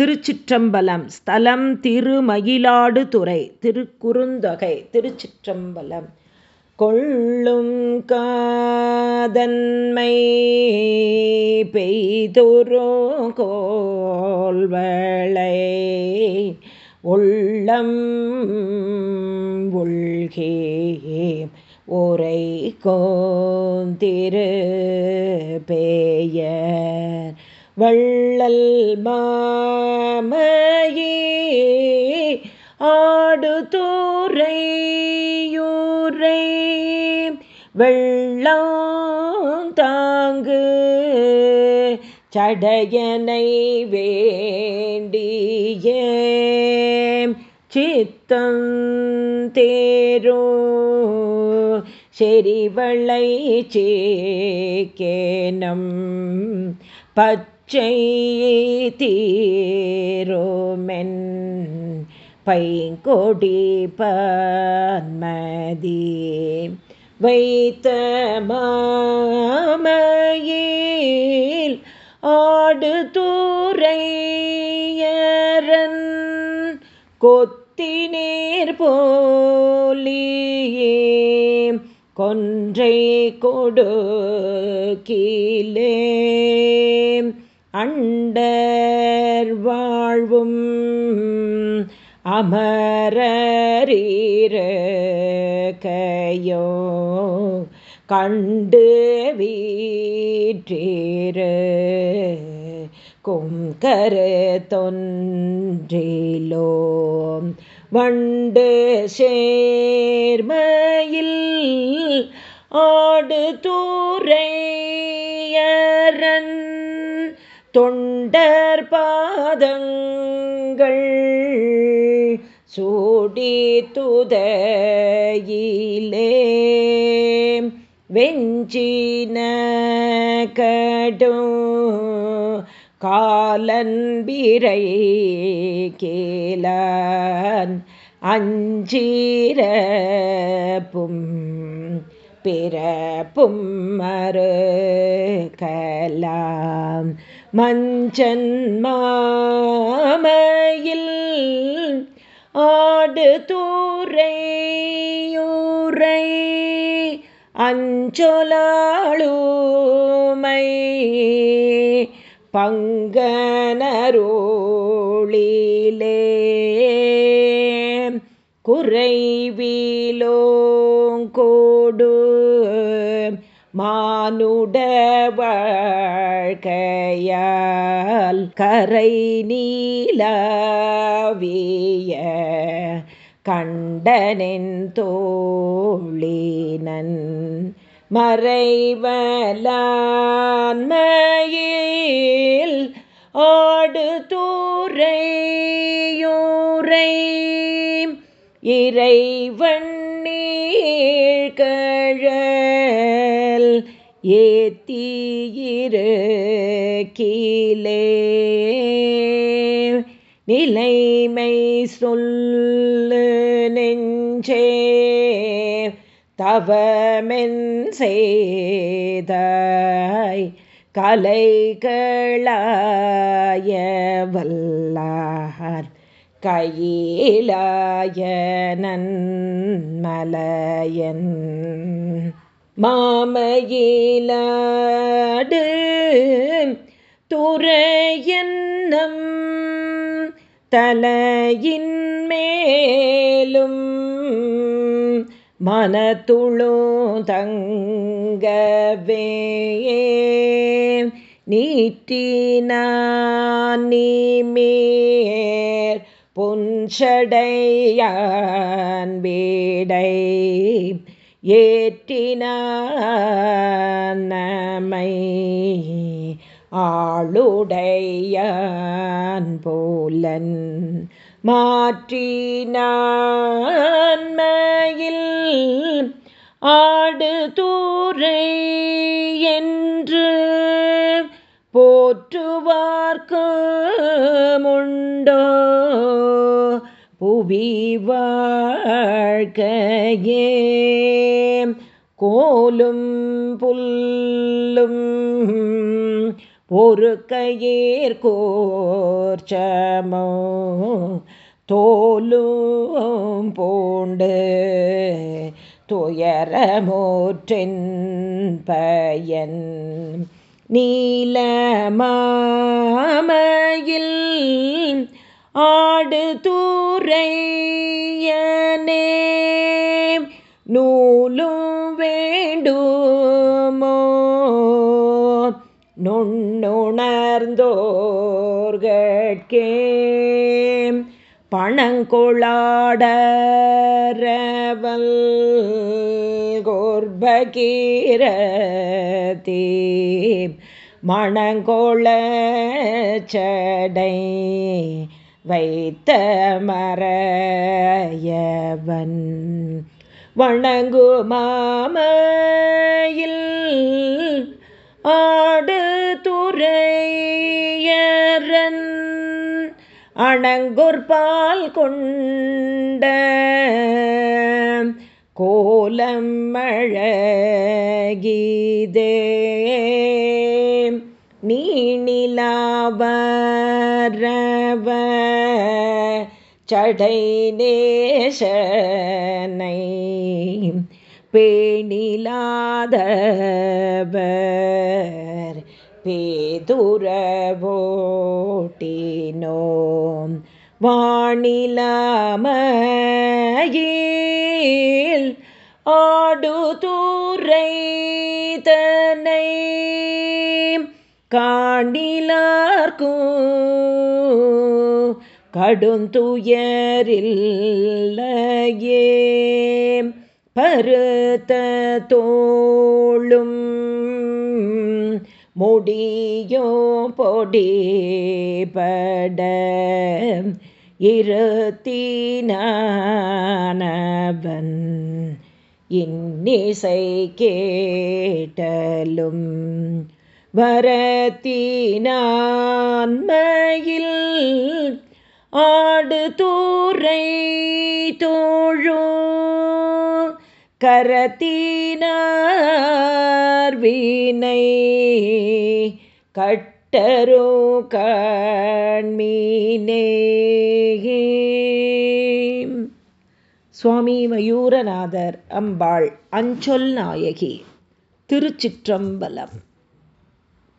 திருச்சிற்றம்பலம் ஸ்தலம் திருமயிலாடுதுறை திருக்குறுந்தொகை திருச்சிற்றம்பலம். கொள்ளும் காதன்மை பெய்துரோ கோல்வளை உள்ளம் உள்கே உரை கோந்திரு பேயர் வள்ளல் மாமையே ஆடுதூரையூரை வெள்ளம் தாங்கு சடையனை வேண்டிய சித்தம் தேரோ செறிவளை சேக்கேனம். பச்சை தீரோமென் பைங்கொடி பன்மதி வைத்த மாமையில் ஆடு தூரையரன் கொத்தினேர் போலியே கொன்றை கொடு கீழே அண்டர் வாழ்வும் அமரீரகையோ கண்டு வீற்றீரு கொங்கரு தொன்றிலோ. வண்டு சேர்மையில் ஆடு தூரை தொண்டர் பாதங்கள் சூடி துதையிலே. வெஞ்சின கடும் காலன்பிரை கேலான் அஞ்சீரப்பும் பிறப்பும் மறு கலாம். மஞ்சன் மாமையில் ஆடு தூரையூரை அஞ்சொலாளுமை பங்கனரோளிலே குறைவிலோங்கோடு மானுட வாழ்க்கையால் கரை நீலாவிய கண்டனின் தோழினன் மறைவலான்மையில் ஆடு தூரையூரை இறைவன் நீழ்கழல் ஏத்தீயிரு கீழே. நிலைமை சொல்லு நெஞ்சே. தவமென் செய்தாய் கலைகளாய வல்லார் கையிலாய நன்மலையன். மாமையிலாடு துறையன்னம் தலையின் மேலும் மனத்துளு தங்கவே நீட்டினான் நீமேர் புன்சடையான் வீடை ஏற்றினமை ஆளுடையான் போலன். மாற்றினான்மையில் ஆடு தூரை வாழ்க்கையே கோலும் புல்லும் ஒரு கையேர் கோர்ச்சமோ தோலும் பூண்டு துயரமோற்றின் பயன். நீல மாமையில் ஆடு தூரை தூரையனே நூலும் வேண்டுமோ? நுண்ணுணர்ந்தோர்கட்கே பணங்கொளாடரவல் கோர்பகீரதே மணங்கோள சடை வைத்த மறையவன். வணங்கு மாமையில் ஆடு துறையரன். அணங்குற்பால் கொண்ட கோலம் மழகீதே மாணவ சடை நேசனை பேணிலாதவர் பேதுரவோட்டினோம் வாணிலாமையில் ஆடு தூரை காண்டிலார்க்கும் கடுந்துயரில்லையே பருத்த தோளும் முடியோ பொடிபட இருத்தினவன் இன்னிசை கேட்டலும் வரத்தினான்மையில் ஆடு தூரை தோழோ கரத்தினார் வீணை கட்டரோ கண்மீனே. சுவாமி மயூரநாதர் அம்பாள் அஞ்சொல் நாயகி திருச்சிற்றம்பலம்.